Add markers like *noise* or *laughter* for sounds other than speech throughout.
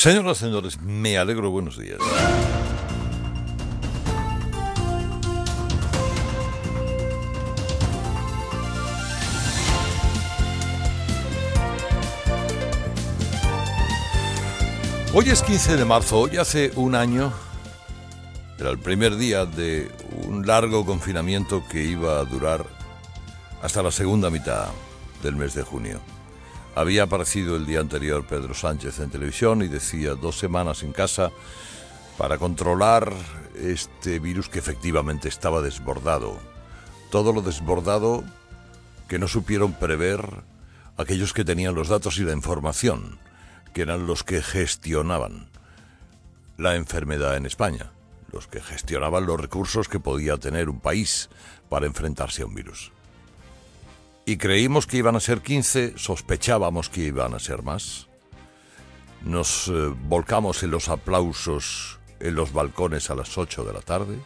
Señoras y señores, me alegro, buenos días. Hoy es 15 de marzo, hoy hace un año, era el primer día de un largo confinamiento que iba a durar hasta la segunda mitad del mes de junio. Había aparecido el día anterior Pedro Sánchez en televisión y decía dos semanas en casa para controlar este virus que efectivamente estaba desbordado. Todo lo desbordado que no supieron prever aquellos que tenían los datos y la información que eran los que gestionaban la enfermedad en España, los que gestionaban los recursos que podía tener un país para enfrentarse a un virus. Y creímos que iban a ser 15, sospechábamos que iban a ser más. Nos eh, volcamos en los aplausos en los balcones a las 8 de la tarde.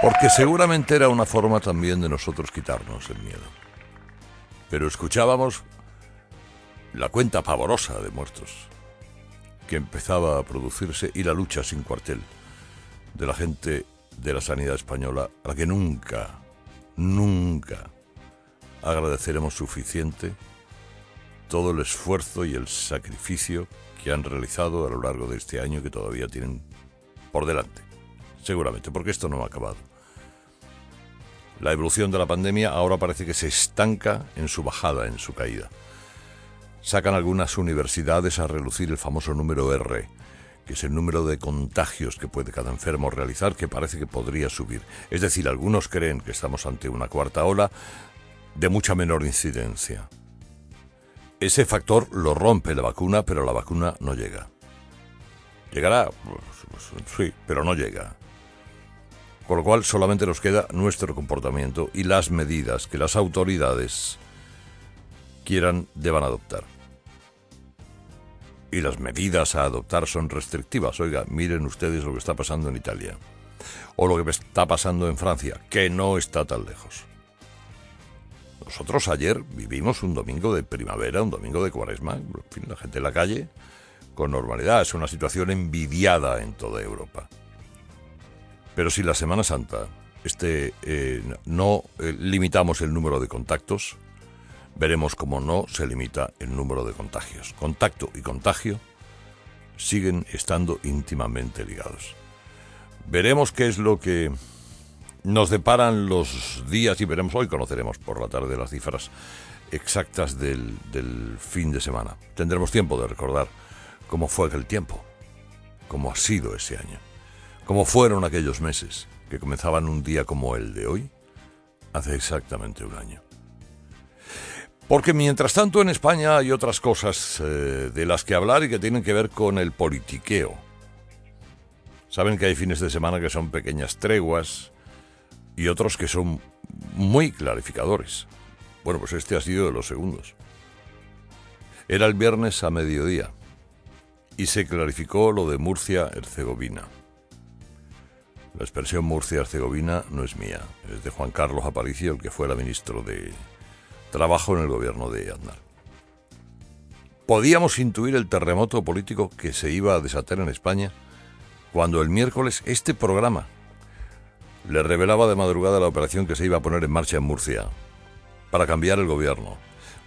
Porque seguramente era una forma también de nosotros quitarnos el miedo pero escuchábamos la cuenta pavorosa de muertos que empezaba a producirse y la lucha sin cuartel de la gente de la sanidad española a la que nunca, nunca agradeceremos suficiente todo el esfuerzo y el sacrificio que han realizado a lo largo de este año que todavía tienen por delante. Seguramente, porque esto no ha acabado. La evolución de la pandemia ahora parece que se estanca en su bajada, en su caída. Sacan algunas universidades a relucir el famoso número R, que es el número de contagios que puede cada enfermo realizar, que parece que podría subir. Es decir, algunos creen que estamos ante una cuarta ola de mucha menor incidencia. Ese factor lo rompe la vacuna, pero la vacuna no llega. ¿Llegará? Pues, pues, sí, pero no llega. Con lo cual solamente nos queda nuestro comportamiento y las medidas que las autoridades quieran deban adoptar. Y las medidas a adoptar son restrictivas. Oiga, miren ustedes lo que está pasando en Italia. O lo que está pasando en Francia, que no está tan lejos. Nosotros ayer vivimos un domingo de primavera, un domingo de cuaresma, en fin, la gente en la calle, con normalidad. Es una situación envidiada en toda Europa. Pero si la Semana Santa este, eh, no eh, limitamos el número de contactos, veremos cómo no se limita el número de contagios. Contacto y contagio siguen estando íntimamente ligados. Veremos qué es lo que nos deparan los días y veremos, hoy conoceremos por la tarde las cifras exactas del, fin de semana. Tendremos tiempo de recordar cómo fue aquel tiempo, cómo ha sido ese año como fueron aquellos meses que comenzaban un día como el de hoy, hace exactamente un año. Porque mientras tanto en España hay otras cosas eh, de las que hablar y que tienen que ver con el politiqueo. Saben que hay fines de semana que son pequeñas treguas y otros que son muy clarificadores. Bueno, pues este ha sido de los segundos. Era el viernes a mediodía y se clarificó lo de Murcia-Herzegovina. La expresión Murcia-Herzegovina no es mía, es de Juan Carlos Aparicio, el que fuera ministro de Trabajo en el gobierno de Aznar. Podíamos intuir el terremoto político que se iba a desatar en España cuando el miércoles este programa le revelaba de madrugada la operación que se iba a poner en marcha en Murcia para cambiar el gobierno,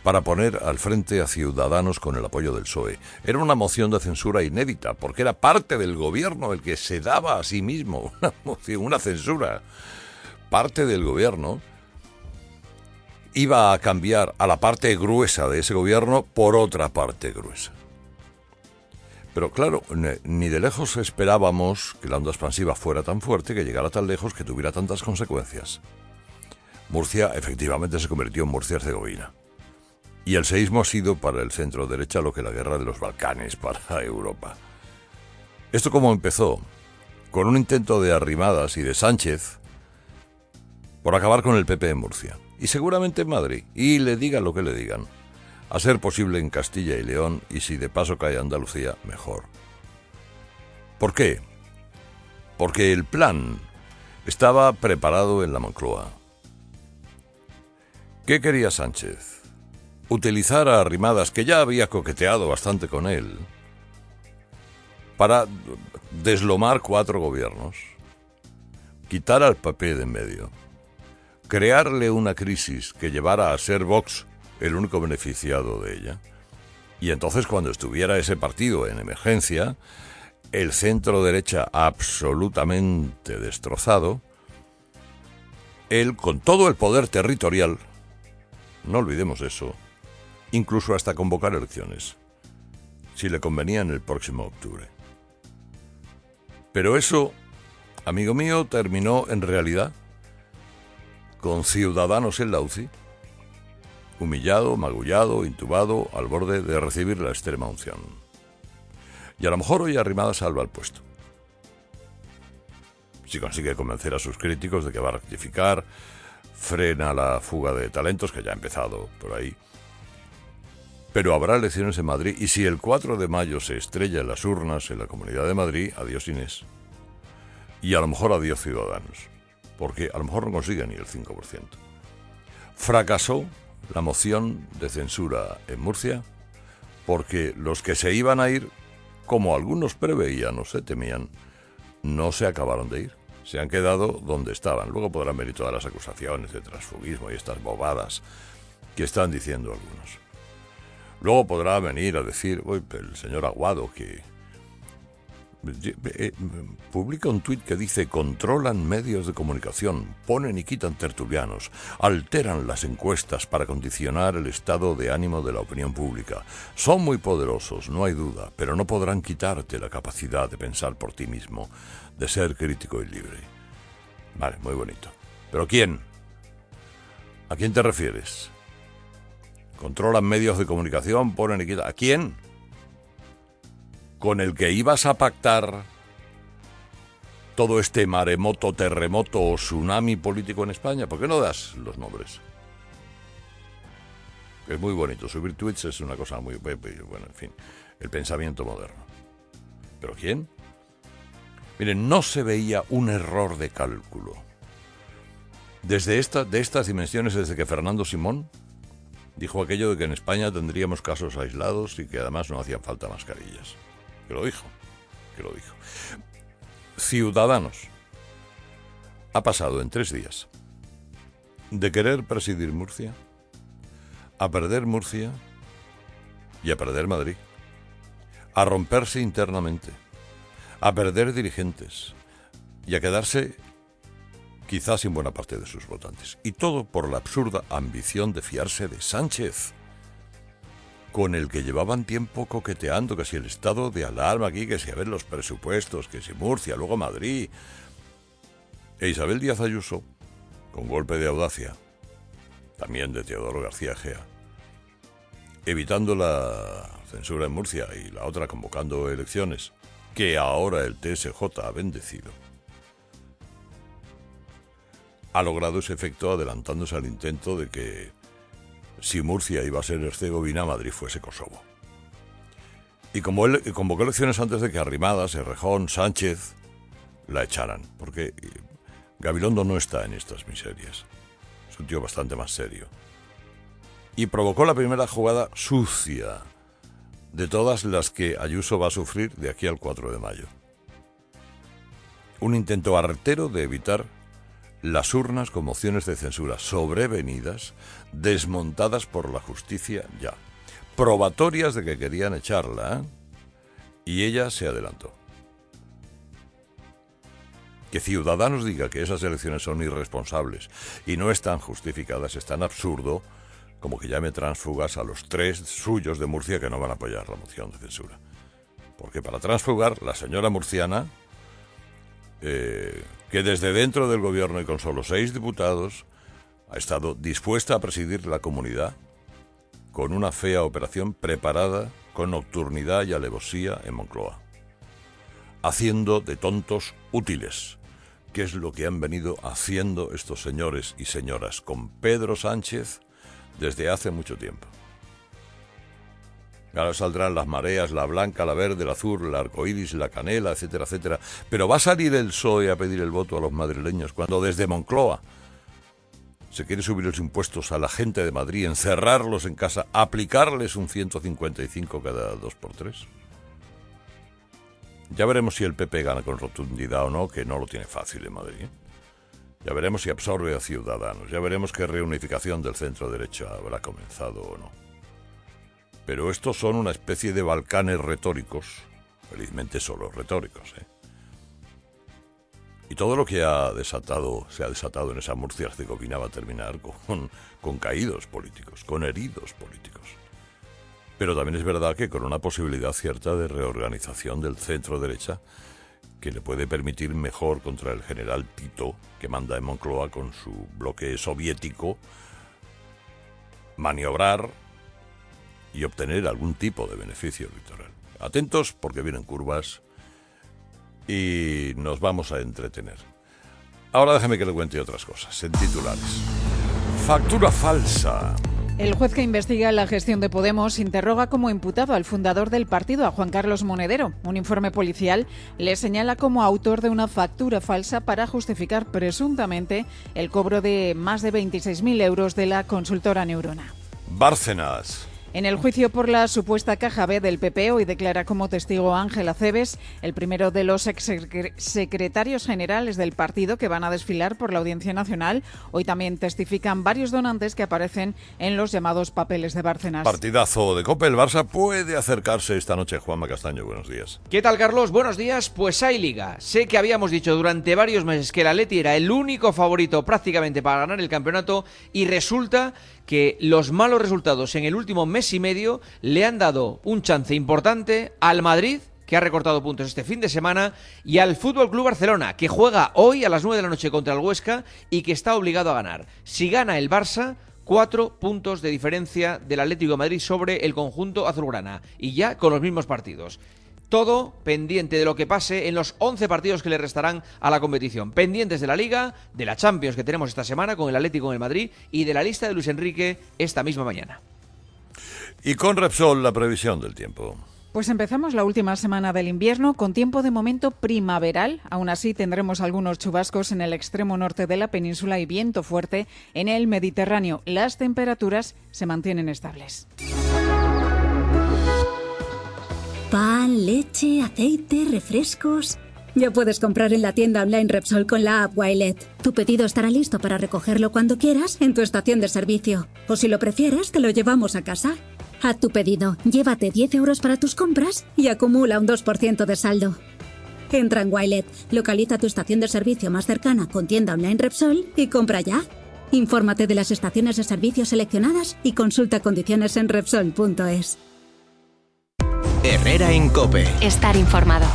para poner al frente a Ciudadanos con el apoyo del PSOE. Era una moción de censura inédita, porque era parte del gobierno el que se daba a sí mismo *laughs* una moción, una censura. Parte del gobierno iba a cambiar a la parte gruesa de ese gobierno por otra parte gruesa. Pero claro, ni de lejos esperábamos que la onda expansiva fuera tan fuerte, que llegara tan lejos, que tuviera tantas consecuencias. Murcia efectivamente se convirtió en Murcia-Herzegovina. Y el seísmo ha sido para el centro derecha lo que la guerra de los Balcanes *laughs* para Europa. Esto como empezó, con un intento de arrimadas y de Sánchez por acabar con el PP en Murcia. Y seguramente en Madrid. Y le digan lo que le digan. A ser posible en Castilla y León y si de paso cae Andalucía, mejor. ¿Por qué? Porque el plan estaba preparado en la Moncloa. ¿Qué quería Sánchez? utilizar a Arrimadas, que ya había coqueteado bastante con él, para deslomar cuatro gobiernos, quitar al papel de en medio, crearle una crisis que llevara a ser Vox el único beneficiado de ella, y entonces cuando estuviera ese partido en emergencia, el centro derecha absolutamente destrozado, él con todo el poder territorial, no olvidemos eso, incluso hasta convocar elecciones, si le convenía en el próximo octubre. Pero eso, amigo mío, terminó en realidad con ciudadanos en la UCI, humillado, magullado, intubado, al borde de recibir la extrema unción. Y a lo mejor hoy arrimada salva el puesto. Si consigue convencer a sus críticos de que va a rectificar, frena la fuga de talentos, que ya ha empezado por ahí. Pero habrá elecciones en Madrid y si el 4 de mayo se estrella en las urnas en la Comunidad de Madrid, adiós Inés. Y a lo mejor adiós Ciudadanos, porque a lo mejor no consigue ni el 5%. Fracasó la moción de censura en Murcia porque los que se iban a ir, como algunos preveían o se temían, no se acabaron de ir. Se han quedado donde estaban. Luego podrán venir todas las acusaciones de transfugismo y estas bobadas que están diciendo algunos. Luego podrá venir a decir, el señor Aguado, que publica un tuit que dice controlan medios de comunicación, ponen y quitan tertulianos, alteran las encuestas para condicionar el estado de ánimo de la opinión pública. Son muy poderosos, no hay duda, pero no podrán quitarte la capacidad de pensar por ti mismo, de ser crítico y libre. Vale, muy bonito. ¿Pero quién? ¿A quién te refieres? Controlan medios de comunicación, ponen y quitan. ¿A quién? Con el que ibas a pactar todo este maremoto, terremoto o tsunami político en España? ¿Por qué no das los nombres? Es muy bonito, subir tweets es una cosa muy... Bueno, en fin, el pensamiento moderno. ¿Pero quién? Miren, no se veía un error de cálculo. Desde esta, de estas dimensiones, desde que Fernando Simón dijo aquello de que en España tendríamos casos aislados y que además no hacían falta mascarillas que lo dijo, que lo dijo. Ciudadanos ha pasado en tres días de querer presidir Murcia a perder Murcia y a perder Madrid, a romperse internamente, a perder dirigentes y a quedarse quizás sin buena parte de sus votantes. Y todo por la absurda ambición de fiarse de Sánchez con el que llevaban tiempo coqueteando, que si el estado de alarma aquí, que si a ver los presupuestos, que si Murcia, luego Madrid. E Isabel Díaz Ayuso, con golpe de audacia, también de Teodoro García Gea, evitando la censura en Murcia y la otra convocando elecciones, que ahora el TSJ ha bendecido, ha logrado ese efecto adelantándose al intento de que si Murcia iba a ser Herzegovina, Madrid fuese Kosovo. Y como él convocó elecciones antes de que Arrimadas, Errejón, Sánchez la echaran, porque Gabilondo no está en estas miserias. Es un tío bastante más serio. Y provocó la primera jugada sucia de todas las que Ayuso va a sufrir de aquí al 4 de mayo. Un intento artero de evitar las urnas con mociones de censura sobrevenidas, desmontadas por la justicia ya, probatorias de que querían echarla, ¿eh? y ella se adelantó. Que Ciudadanos diga que esas elecciones son irresponsables y no están justificadas es tan absurdo como que llame transfugas a los tres suyos de Murcia que no van a apoyar la moción de censura. Porque para transfugar, la señora murciana eh, que desde dentro del gobierno y con solo seis diputados ha estado dispuesta a presidir la comunidad con una fea operación preparada con nocturnidad y alevosía en Moncloa, haciendo de tontos útiles, que es lo que han venido haciendo estos señores y señoras con Pedro Sánchez desde hace mucho tiempo. Ahora saldrán las mareas, la blanca, la verde, la azul, la arcoíris, la canela, etcétera, etcétera. Pero va a salir el PSOE a pedir el voto a los madrileños cuando desde Moncloa se quiere subir los impuestos a la gente de Madrid, encerrarlos en casa, aplicarles un 155 cada dos por tres. Ya veremos si el PP gana con rotundidad o no, que no lo tiene fácil en Madrid. ¿eh? Ya veremos si absorbe a Ciudadanos. Ya veremos qué reunificación del centro derecha habrá comenzado o no. Pero estos son una especie de Balcanes retóricos, felizmente solo retóricos. ¿eh? Y todo lo que ha desatado, se ha desatado en esa Murcia Herzegovina va a terminar con, con caídos políticos, con heridos políticos. Pero también es verdad que con una posibilidad cierta de reorganización del centro derecha que le puede permitir mejor contra el general Tito, que manda en Moncloa con su bloque soviético, maniobrar y obtener algún tipo de beneficio electoral. Atentos porque vienen curvas y nos vamos a entretener. Ahora déjeme que le cuente otras cosas en titulares. Factura falsa. El juez que investiga la gestión de Podemos interroga como imputado al fundador del partido, a Juan Carlos Monedero. Un informe policial le señala como autor de una factura falsa para justificar presuntamente el cobro de más de 26.000 euros de la consultora Neurona. Bárcenas. En el juicio por la supuesta caja B del PP hoy declara como testigo Ángela Cebes, el primero de los secretarios generales del partido que van a desfilar por la Audiencia Nacional. Hoy también testifican varios donantes que aparecen en los llamados papeles de Bárcenas. Partidazo de Copa. El Barça puede acercarse esta noche. Juanma Castaño, buenos días. ¿Qué tal, Carlos? Buenos días. Pues hay liga. Sé que habíamos dicho durante varios meses que el Atleti era el único favorito prácticamente para ganar el campeonato y resulta que los malos resultados en el último mes y medio le han dado un chance importante al Madrid que ha recortado puntos este fin de semana, y al Fútbol Club Barcelona, que juega hoy a las 9 de la noche contra el Huesca y que está obligado a ganar. Si gana el Barça, cuatro puntos de diferencia del Atlético de Madrid sobre el conjunto azulgrana, y ya con los mismos partidos. Todo pendiente de lo que pase en los 11 partidos que le restarán a la competición. Pendientes de la Liga, de la Champions que tenemos esta semana con el Atlético en el Madrid y de la lista de Luis Enrique esta misma mañana. Y con Repsol, la previsión del tiempo. Pues empezamos la última semana del invierno con tiempo de momento primaveral. Aún así tendremos algunos chubascos en el extremo norte de la península y viento fuerte en el Mediterráneo. Las temperaturas se mantienen estables. Leche, aceite, refrescos. Ya puedes comprar en la tienda online Repsol con la app Wilet. Tu pedido estará listo para recogerlo cuando quieras en tu estación de servicio. O si lo prefieres, te lo llevamos a casa. Haz tu pedido, llévate 10 euros para tus compras y acumula un 2% de saldo. Entra en Wilet, localiza tu estación de servicio más cercana con tienda online Repsol y compra ya. Infórmate de las estaciones de servicio seleccionadas y consulta condiciones en Repsol.es. Herrera en Cope. Estar informado.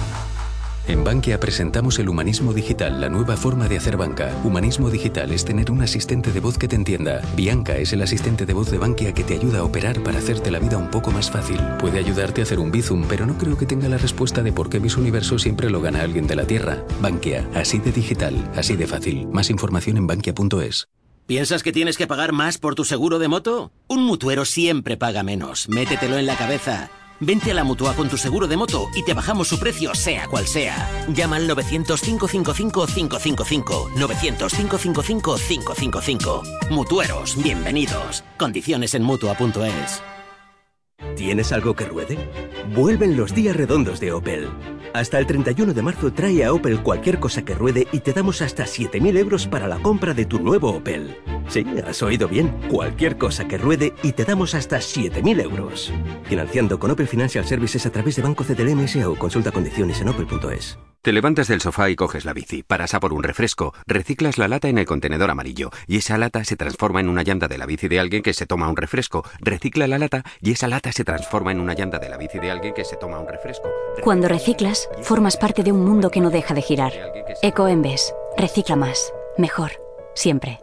En Bankia presentamos el humanismo digital, la nueva forma de hacer banca. Humanismo digital es tener un asistente de voz que te entienda. Bianca es el asistente de voz de Bankia que te ayuda a operar para hacerte la vida un poco más fácil. Puede ayudarte a hacer un bizum, pero no creo que tenga la respuesta de por qué mis universo siempre lo gana alguien de la Tierra. Bankia, así de digital, así de fácil. Más información en bankia.es. ¿Piensas que tienes que pagar más por tu seguro de moto? Un mutuero siempre paga menos. Métetelo en la cabeza. Vente a la Mutua con tu seguro de moto y te bajamos su precio sea cual sea. Llama al 900-555-555. 900-555-555. Mutueros, bienvenidos. Condiciones en Mutua.es. ¿Tienes algo que ruede? Vuelven los días redondos de Opel. Hasta el 31 de marzo trae a Opel cualquier cosa que ruede y te damos hasta 7.000 euros para la compra de tu nuevo Opel. Sí, has oído bien. Cualquier cosa que ruede y te damos hasta 7.000 euros. Financiando con Opel Financial Services a través de Banco CTLMS o consulta condiciones en opel.es. Te levantas del sofá y coges la bici, paras a por un refresco, reciclas la lata en el contenedor amarillo y esa lata se transforma en una llanta de la bici de alguien que se toma un refresco, recicla la lata y esa lata se transforma en una llanta de la bici de alguien que se toma un refresco. Cuando reciclas, formas parte de un mundo que no deja de girar. Ecoembes, recicla más, mejor, siempre.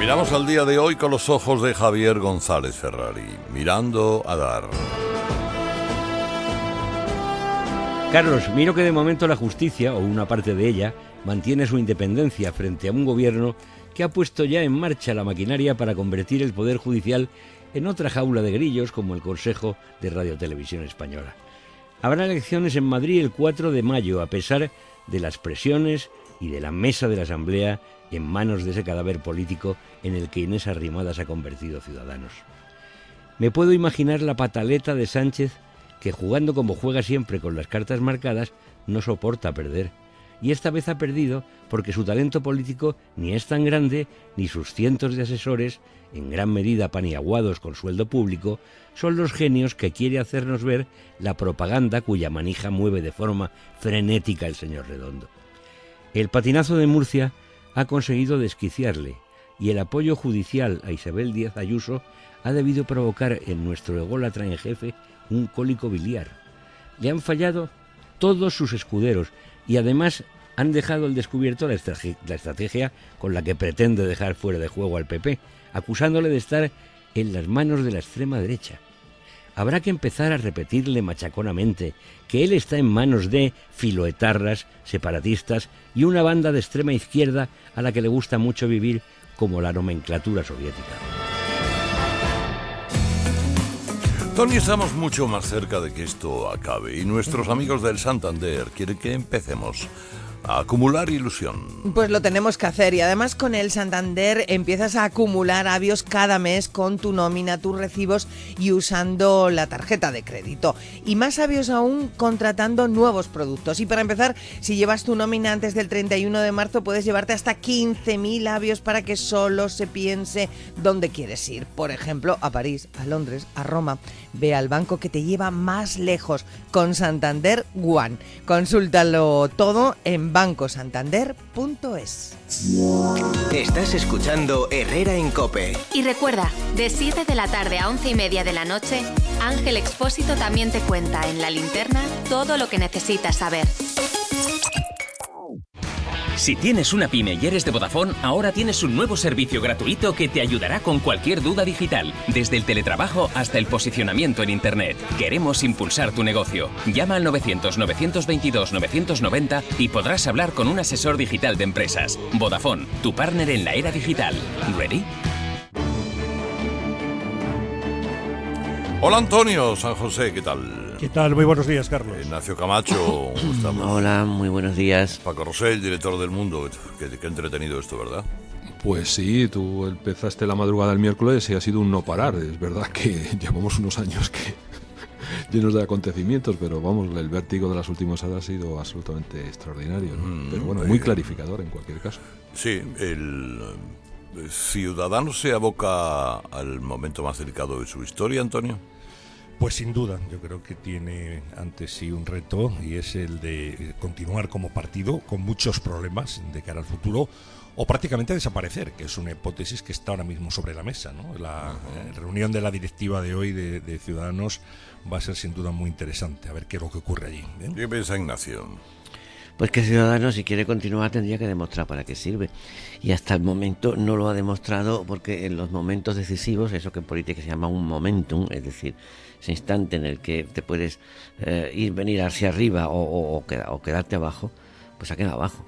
Miramos al día de hoy con los ojos de Javier González Ferrari, mirando a dar. Carlos, miro que de momento la justicia, o una parte de ella, mantiene su independencia frente a un gobierno que ha puesto ya en marcha la maquinaria para convertir el Poder Judicial en otra jaula de grillos como el Consejo de Radio Televisión Española. Habrá elecciones en Madrid el 4 de mayo, a pesar de las presiones y de la mesa de la Asamblea en manos de ese cadáver político en el que Inés Arrimadas ha convertido ciudadanos. Me puedo imaginar la pataleta de Sánchez que jugando como juega siempre con las cartas marcadas no soporta perder. Y esta vez ha perdido porque su talento político ni es tan grande ni sus cientos de asesores, en gran medida paniaguados con sueldo público, son los genios que quiere hacernos ver la propaganda cuya manija mueve de forma frenética el señor Redondo. El patinazo de Murcia ha conseguido desquiciarle y el apoyo judicial a Isabel Díaz Ayuso ha debido provocar en nuestro ególatra en jefe un cólico biliar. Le han fallado todos sus escuderos y además han dejado al descubierto la, estrategia con la que pretende dejar fuera de juego al PP, acusándole de estar en las manos de la extrema derecha. Habrá que empezar a repetirle machaconamente que él está en manos de filoetarras, separatistas y una banda de extrema izquierda a la que le gusta mucho vivir como la nomenclatura soviética. Tony, estamos mucho más cerca de que esto acabe y nuestros amigos del Santander quieren que empecemos acumular ilusión. Pues lo tenemos que hacer y además con el Santander empiezas a acumular avios cada mes con tu nómina, tus recibos y usando la tarjeta de crédito. Y más avios aún contratando nuevos productos. Y para empezar, si llevas tu nómina antes del 31 de marzo puedes llevarte hasta 15.000 avios para que solo se piense dónde quieres ir. Por ejemplo, a París, a Londres, a Roma. Ve al banco que te lleva más lejos con Santander One. Consúltalo todo en bancosantander.es. Estás escuchando Herrera en Cope. Y recuerda, de 7 de la tarde a 11 y media de la noche, Ángel Expósito también te cuenta en la linterna todo lo que necesitas saber. Si tienes una pyme y eres de Vodafone, ahora tienes un nuevo servicio gratuito que te ayudará con cualquier duda digital, desde el teletrabajo hasta el posicionamiento en Internet. Queremos impulsar tu negocio. Llama al 900-922-990 y podrás hablar con un asesor digital de empresas. Vodafone, tu partner en la era digital. ¿Ready? Hola Antonio, San José, ¿qué tal? ¿Qué tal? Muy buenos días, Carlos. Ignacio Camacho, ¿cómo estamos? Hola, muy buenos días. Paco Rosell, director del Mundo. Qué, qué entretenido esto, ¿verdad? Pues sí, tú empezaste la madrugada del miércoles y ha sido un no parar. Es verdad que *laughs* llevamos unos años que *laughs* llenos de acontecimientos, pero vamos, el vértigo de las últimas horas ha sido absolutamente extraordinario. Mm, pero bueno, muy clarificador en cualquier caso. Sí, el eh, ciudadano se aboca al momento más delicado de su historia, Antonio. Pues sin duda, yo creo que tiene ante sí un reto y es el de continuar como partido con muchos problemas de cara al futuro o prácticamente desaparecer, que es una hipótesis que está ahora mismo sobre la mesa. ¿no? La eh, reunión de la directiva de hoy de, Ciudadanos va a ser sin duda muy interesante, a ver qué es lo que ocurre allí. ¿eh? ¿Qué piensa Ignacio? Pues que Ciudadanos, si quiere continuar, tendría que demostrar para qué sirve. Y hasta el momento no lo ha demostrado porque en los momentos decisivos, eso que en política se llama un momentum, es decir, ese instante en el que te puedes eh, ir, venir hacia arriba o, o, quedarte abajo, pues ha quedado abajo.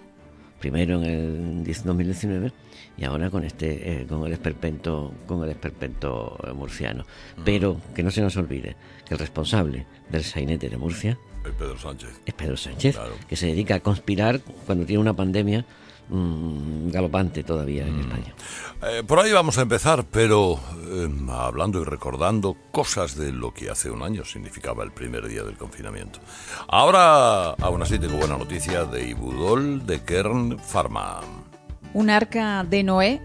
Primero en el 2019 y ahora con este eh, con el esperpento con el esperpento murciano. Pero que no se nos olvide que el responsable del sainete de Murcia es Pedro Sánchez. Es Pedro Sánchez, que se dedica a conspirar cuando tiene una pandemia Mm, galopante todavía en mm. España. Eh, por ahí vamos a empezar, pero em, hablando y recordando cosas de lo que hace un año significaba el primer día del confinamiento. Ahora, aún así, tengo buena noticia de Ibudol de Kern Pharma. Un arca de Noé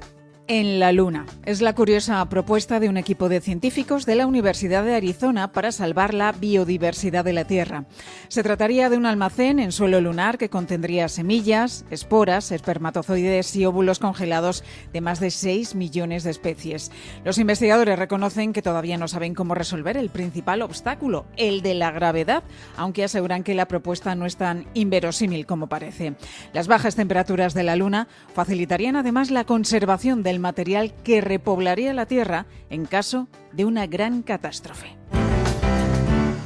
en la Luna. Es la curiosa propuesta de un equipo de científicos de la Universidad de Arizona para salvar la biodiversidad de la Tierra. Se trataría de un almacén en suelo lunar que contendría semillas, esporas, espermatozoides y óvulos congelados de más de 6 millones de especies. Los investigadores reconocen que todavía no saben cómo resolver el principal obstáculo, el de la gravedad, aunque aseguran que la propuesta no es tan inverosímil como parece. Las bajas temperaturas de la Luna facilitarían además la conservación del material que repoblaría la Tierra en caso de una gran catástrofe.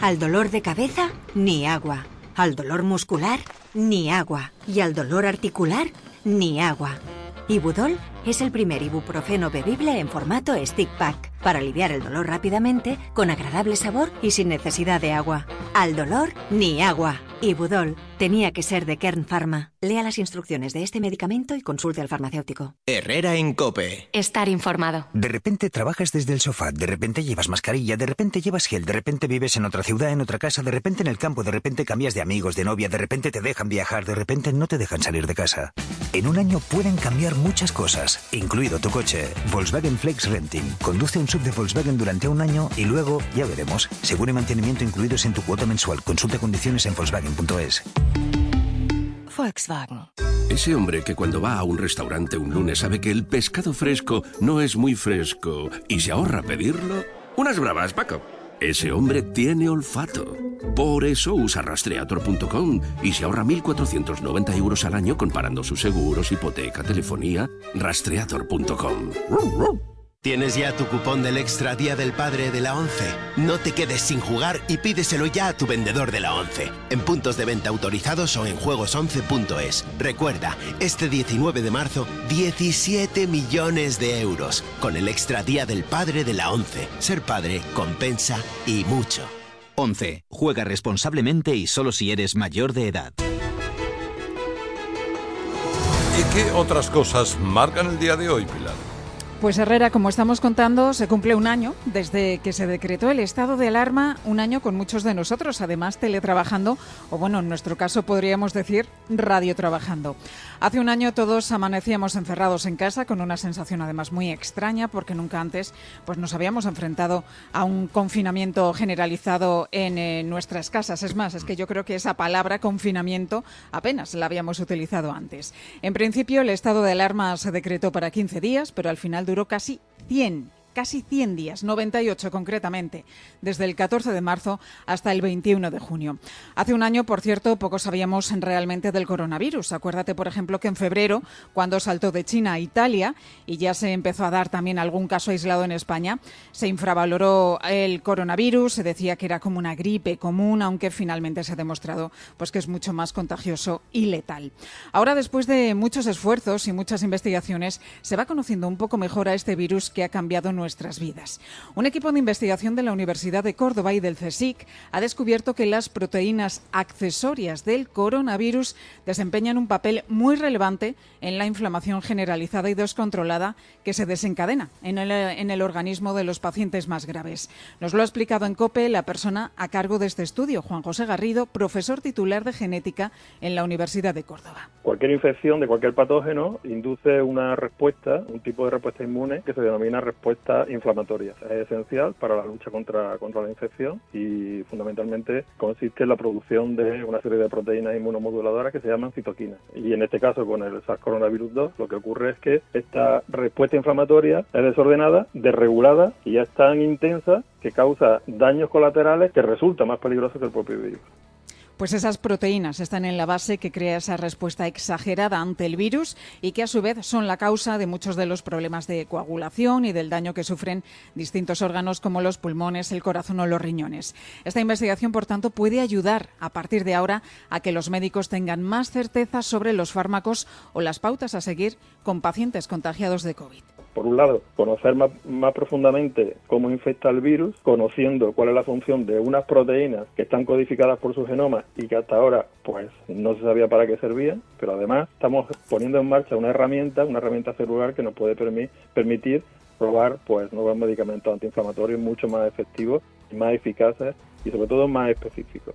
Al dolor de cabeza, ni agua. Al dolor muscular, ni agua. Y al dolor articular, ni agua. Ibudol es el primer ibuprofeno bebible en formato stick pack para aliviar el dolor rápidamente, con agradable sabor y sin necesidad de agua. Al dolor, ni agua. Ibudol tenía que ser de Kern Pharma. Lea las instrucciones de este medicamento y consulte al farmacéutico. Herrera en Cope. Estar informado. De repente trabajas desde el sofá, de repente llevas mascarilla, de repente llevas gel, de repente vives en otra ciudad, en otra casa, de repente en el campo, de repente cambias de amigos, de novia, de repente te dejan viajar, de repente no te dejan salir de casa. En un año pueden cambiar muchas cosas, incluido tu coche. Volkswagen Flex Renting. Conduce un sub de Volkswagen durante un año y luego, ya veremos, seguro y mantenimiento incluidos en tu cuota mensual. Consulta condiciones en Volkswagen.es. Volkswagen. Ese hombre que cuando va a un restaurante un lunes sabe que el pescado fresco no es muy fresco y se ahorra pedirlo. Unas bravas, Paco. Ese hombre tiene olfato. Por eso usa rastreator.com y se ahorra 1.490 euros al año comparando sus seguros, hipoteca, telefonía. Rastreator.com. ¿Tienes ya tu cupón del Extra Día del Padre de la 11? No te quedes sin jugar y pídeselo ya a tu vendedor de la 11. En puntos de venta autorizados o en juegos11.es. Recuerda, este 19 de marzo, 17 millones de euros. Con el Extra Día del Padre de la 11. Ser padre compensa y mucho. 11. Juega responsablemente y solo si eres mayor de edad. ¿Y qué otras cosas marcan el día de hoy, Pilar? Pues Herrera, como estamos contando, se cumple un año desde que se decretó el estado de alarma, un año con muchos de nosotros, además teletrabajando, o bueno, en nuestro caso podríamos decir radiotrabajando. Hace un año todos amanecíamos encerrados en casa con una sensación además muy extraña porque nunca antes pues nos habíamos enfrentado a un confinamiento generalizado en eh, nuestras casas. Es más, es que yo creo que esa palabra confinamiento apenas la habíamos utilizado antes. En principio el estado de alarma se decretó para 15 días, pero al final duró casi 100 casi 100 días, 98 concretamente, desde el 14 de marzo hasta el 21 de junio. Hace un año, por cierto, poco sabíamos realmente del coronavirus. Acuérdate, por ejemplo, que en febrero, cuando saltó de China a Italia y ya se empezó a dar también algún caso aislado en España, se infravaloró el coronavirus, se decía que era como una gripe común, aunque finalmente se ha demostrado pues que es mucho más contagioso y letal. Ahora, después de muchos esfuerzos y muchas investigaciones, se va conociendo un poco mejor a este virus que ha cambiado nuestra nuestras vidas. Un equipo de investigación de la Universidad de Córdoba y del CSIC ha descubierto que las proteínas accesorias del coronavirus desempeñan un papel muy relevante en la inflamación generalizada y descontrolada que se desencadena en el, en el organismo de los pacientes más graves. Nos lo ha explicado en COPE la persona a cargo de este estudio, Juan José Garrido, profesor titular de genética en la Universidad de Córdoba. Cualquier infección de cualquier patógeno induce una respuesta, un tipo de respuesta inmune que se denomina respuesta inflamatoria. Es esencial para la lucha contra, contra la infección y fundamentalmente consiste en la producción de una serie de proteínas inmunomoduladoras que se llaman citoquinas. Y en este caso con el SARS-CoV-2 lo que ocurre es que esta respuesta inflamatoria es desordenada, desregulada y es tan intensa que causa daños colaterales que resulta más peligroso que el propio virus. Pues esas proteínas están en la base que crea esa respuesta exagerada ante el virus y que a su vez son la causa de muchos de los problemas de coagulación y del daño que sufren distintos órganos como los pulmones, el corazón o los riñones. Esta investigación, por tanto, puede ayudar a partir de ahora a que los médicos tengan más certeza sobre los fármacos o las pautas a seguir con pacientes contagiados de COVID por un lado, conocer más, profundamente cómo infecta el virus, conociendo cuál es la función de unas proteínas que están codificadas por su genoma y que hasta ahora pues no se sabía para qué servían, pero además estamos poniendo en marcha una herramienta, una herramienta celular que nos puede permitir probar pues nuevos medicamentos antiinflamatorios mucho más efectivos, más eficaces y sobre todo más específicos.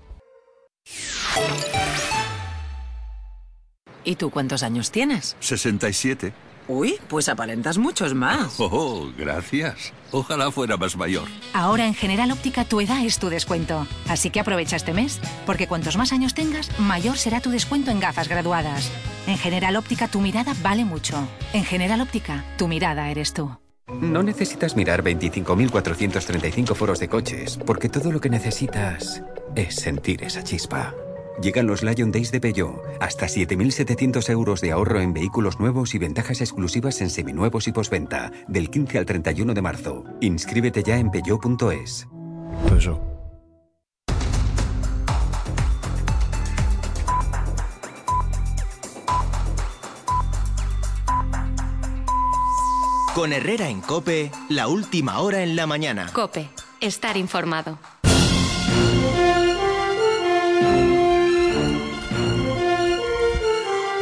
¿Y tú cuántos años tienes? 67. Uy, pues aparentas muchos más. *laughs* Oh, gracias. Ojalá fuera más mayor. Ahora en General Óptica tu edad es tu descuento. Así que aprovecha este mes, porque cuantos más años tengas, mayor será tu descuento en gafas graduadas. En General Óptica tu mirada vale mucho. En General Óptica, tu mirada eres tú. No necesitas mirar 25.435 foros de coches, porque todo lo que necesitas es sentir esa chispa. Llegan los Lion Days de Peugeot. Hasta 7.700 euros de ahorro en vehículos nuevos y ventajas exclusivas en seminuevos y posventa. Del 15 al 31 de marzo. Inscríbete ya en peugeot.es. Con Herrera en Cope, la última hora en la mañana. Cope, estar informado.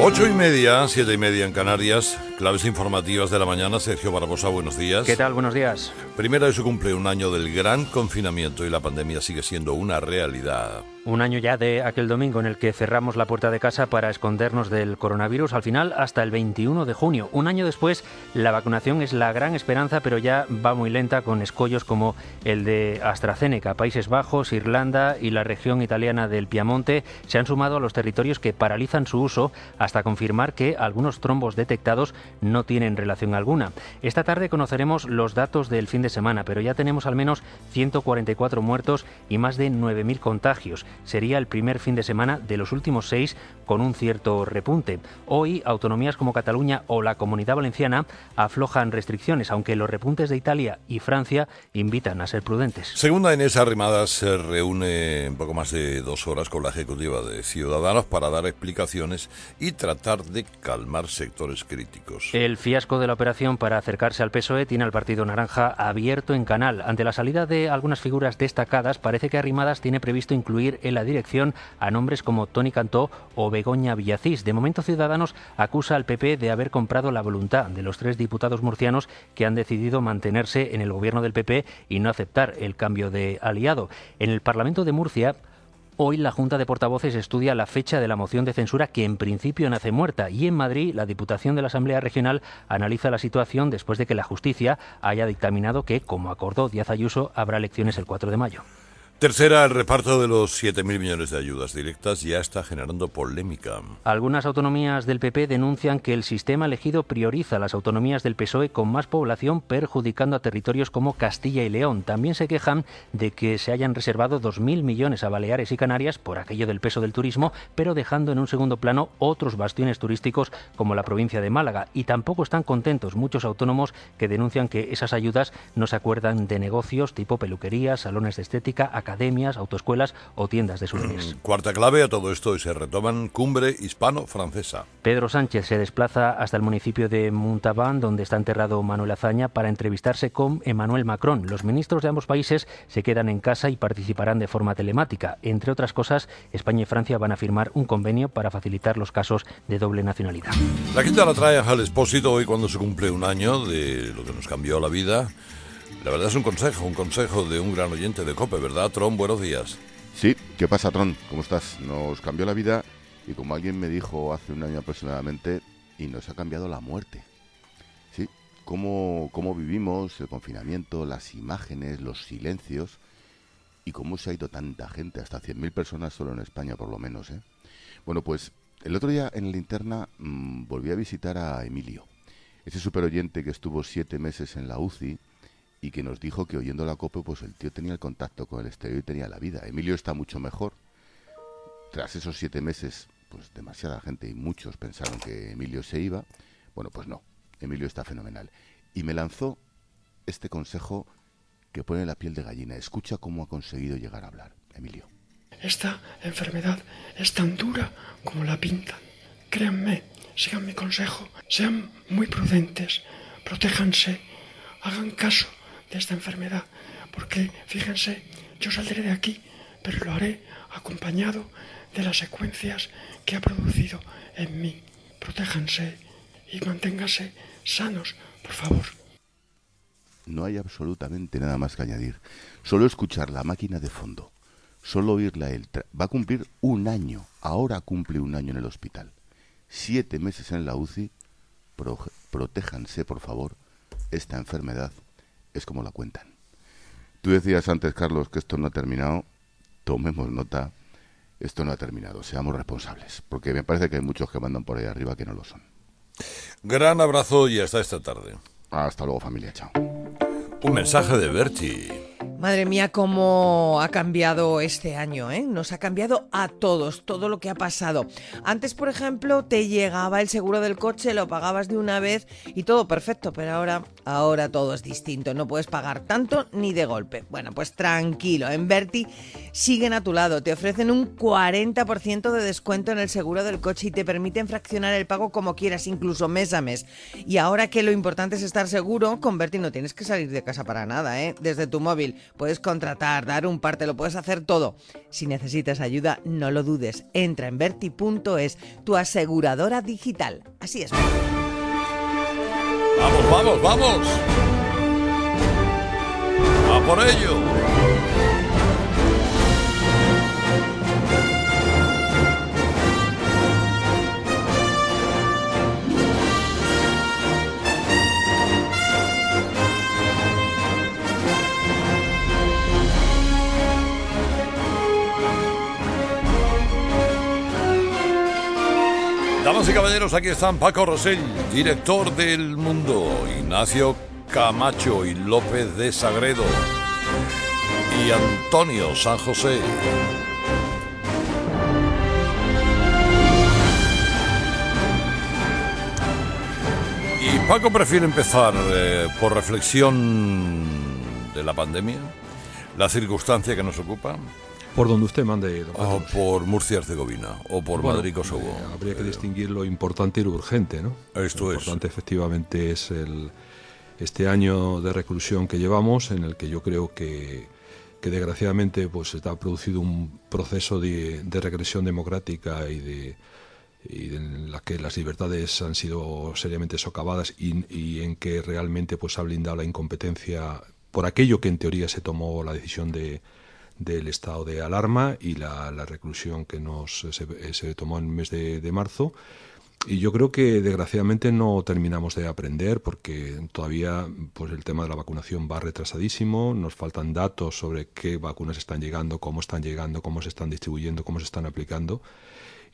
Ocho y media, siete y media en Canarias. Claves informativas de la mañana. Sergio Barbosa, buenos días. ¿Qué tal? Buenos días. Primera de su cumple un año del gran confinamiento y la pandemia sigue siendo una realidad. Un año ya de aquel domingo en el que cerramos la puerta de casa para escondernos del coronavirus, al final hasta el 21 de junio. Un año después, la vacunación es la gran esperanza, pero ya va muy lenta con escollos como el de AstraZeneca. Países Bajos, Irlanda y la región italiana del Piamonte se han sumado a los territorios que paralizan su uso hasta confirmar que algunos trombos detectados no tienen relación alguna. Esta tarde conoceremos los datos del fin de semana, pero ya tenemos al menos 144 muertos y más de 9.000 contagios sería el primer fin de semana de los últimos seis con un cierto repunte. Hoy, autonomías como Cataluña o la Comunidad Valenciana aflojan restricciones, aunque los repuntes de Italia y Francia invitan a ser prudentes. Segunda Inés Arrimadas se reúne en poco más de dos horas con la Ejecutiva de Ciudadanos para dar explicaciones y tratar de calmar sectores críticos. El fiasco de la operación para acercarse al PSOE tiene al Partido Naranja abierto en canal. Ante la salida de algunas figuras destacadas, parece que Arrimadas tiene previsto incluir en la dirección a nombres como Tony Cantó o Begoña Villacís. De momento, Ciudadanos acusa al PP de haber comprado la voluntad de los tres diputados murcianos que han decidido mantenerse en el gobierno del PP y no aceptar el cambio de aliado. En el Parlamento de Murcia, Hoy la Junta de Portavoces estudia la fecha de la moción de censura que en principio nace muerta y en Madrid la Diputación de la Asamblea Regional analiza la situación después de que la justicia haya dictaminado que, como acordó Díaz Ayuso, habrá elecciones el 4 de mayo. Tercera, el reparto de los 7.000 millones de ayudas directas ya está generando polémica. Algunas autonomías del PP denuncian que el sistema elegido prioriza las autonomías del PSOE con más población, perjudicando a territorios como Castilla y León. También se quejan de que se hayan reservado 2.000 millones a Baleares y Canarias por aquello del peso del turismo, pero dejando en un segundo plano otros bastiones turísticos como la provincia de Málaga. Y tampoco están contentos muchos autónomos que denuncian que esas ayudas no se acuerdan de negocios tipo peluquerías, salones de estética, academias, autoescuelas o tiendas de souvenirs. Cuarta clave a todo esto y se retoman cumbre hispano-francesa. Pedro Sánchez se desplaza hasta el municipio de Montalbán, donde está enterrado Manuel Azaña, para entrevistarse con Emmanuel Macron. Los ministros de ambos países se quedan en casa y participarán de forma telemática. Entre otras cosas, España y Francia van a firmar un convenio para facilitar los casos de doble nacionalidad. La quinta la trae al expósito hoy cuando se cumple un año de lo que nos cambió la vida. La verdad es un consejo, un consejo de un gran oyente de COPE, ¿verdad, Tron? Buenos días. Sí, ¿qué pasa, Tron? ¿Cómo estás? Nos cambió la vida y como alguien me dijo hace un año aproximadamente, y nos ha cambiado la muerte. Sí, cómo, cómo vivimos el confinamiento, las imágenes, los silencios y cómo se ha ido tanta gente, hasta 100.000 personas solo en España por lo menos. ¿eh? Bueno, pues el otro día en la linterna mmm, volví a visitar a Emilio, ese super oyente que estuvo siete meses en la UCI y que nos dijo que oyendo la copa, pues el tío tenía el contacto con el exterior y tenía la vida. Emilio está mucho mejor. Tras esos siete meses, pues demasiada gente y muchos pensaron que Emilio se iba. Bueno, pues no, Emilio está fenomenal. Y me lanzó este consejo que pone la piel de gallina. Escucha cómo ha conseguido llegar a hablar, Emilio. Esta enfermedad es tan dura como la pinta. Créanme, sigan mi consejo, sean muy prudentes, protéjanse, hagan caso de esta enfermedad, porque fíjense, yo saldré de aquí, pero lo haré acompañado de las secuencias que ha producido en mí. Protéjanse y manténganse sanos, por favor. No hay absolutamente nada más que añadir. Solo escuchar la máquina de fondo, solo oírla él. Va a cumplir un año, ahora cumple un año en el hospital. Siete meses en la UCI. Pro protéjanse, por favor. Esta enfermedad es como la cuentan. Tú decías antes, Carlos, que esto no ha terminado. Tomemos nota. Esto no ha terminado. Seamos responsables. Porque me parece que hay muchos que mandan por ahí arriba que no lo son. Gran abrazo y hasta esta tarde. Hasta luego, familia. Chao. Un mensaje de Bertie. Madre mía, cómo ha cambiado este año, ¿eh? Nos ha cambiado a todos, todo lo que ha pasado. Antes, por ejemplo, te llegaba el seguro del coche, lo pagabas de una vez y todo perfecto, pero ahora, ahora todo es distinto. No puedes pagar tanto ni de golpe. Bueno, pues tranquilo, en Berti siguen a tu lado, te ofrecen un 40% de descuento en el seguro del coche y te permiten fraccionar el pago como quieras, incluso mes a mes. Y ahora que lo importante es estar seguro, con Berti no tienes que salir de casa para nada, ¿eh? Desde tu móvil puedes contratar, dar un parte, lo puedes hacer todo. Si necesitas ayuda, no lo dudes. Entra en verti.es, tu aseguradora digital. Así es. Vamos, vamos, vamos. A por ello. Caballeros, aquí están Paco Rosell, director del Mundo, Ignacio Camacho y López de Sagredo y Antonio San José. Y Paco prefiere empezar eh, por reflexión de la pandemia, la circunstancia que nos ocupa. Por donde usted mande. Don o por Murcia-Herzegovina, o por Bueno, Madrid-Kosovo. eh, habría que distinguir lo importante y lo urgente, ¿no? Esto lo es. importante efectivamente es el, este año de reclusión que llevamos, en el que yo creo que, que desgraciadamente pues ha producido un proceso de, de regresión democrática y de y en la que las libertades han sido seriamente socavadas y, y en que realmente pues ha blindado la incompetencia por aquello que en teoría se tomó la decisión de del estado de alarma y la, la reclusión que nos se, se tomó en el mes de, de marzo. Y yo creo que desgraciadamente no terminamos de aprender porque todavía pues el tema de la vacunación va retrasadísimo, nos faltan datos sobre qué vacunas están llegando, cómo están llegando, cómo se están distribuyendo, cómo se están aplicando.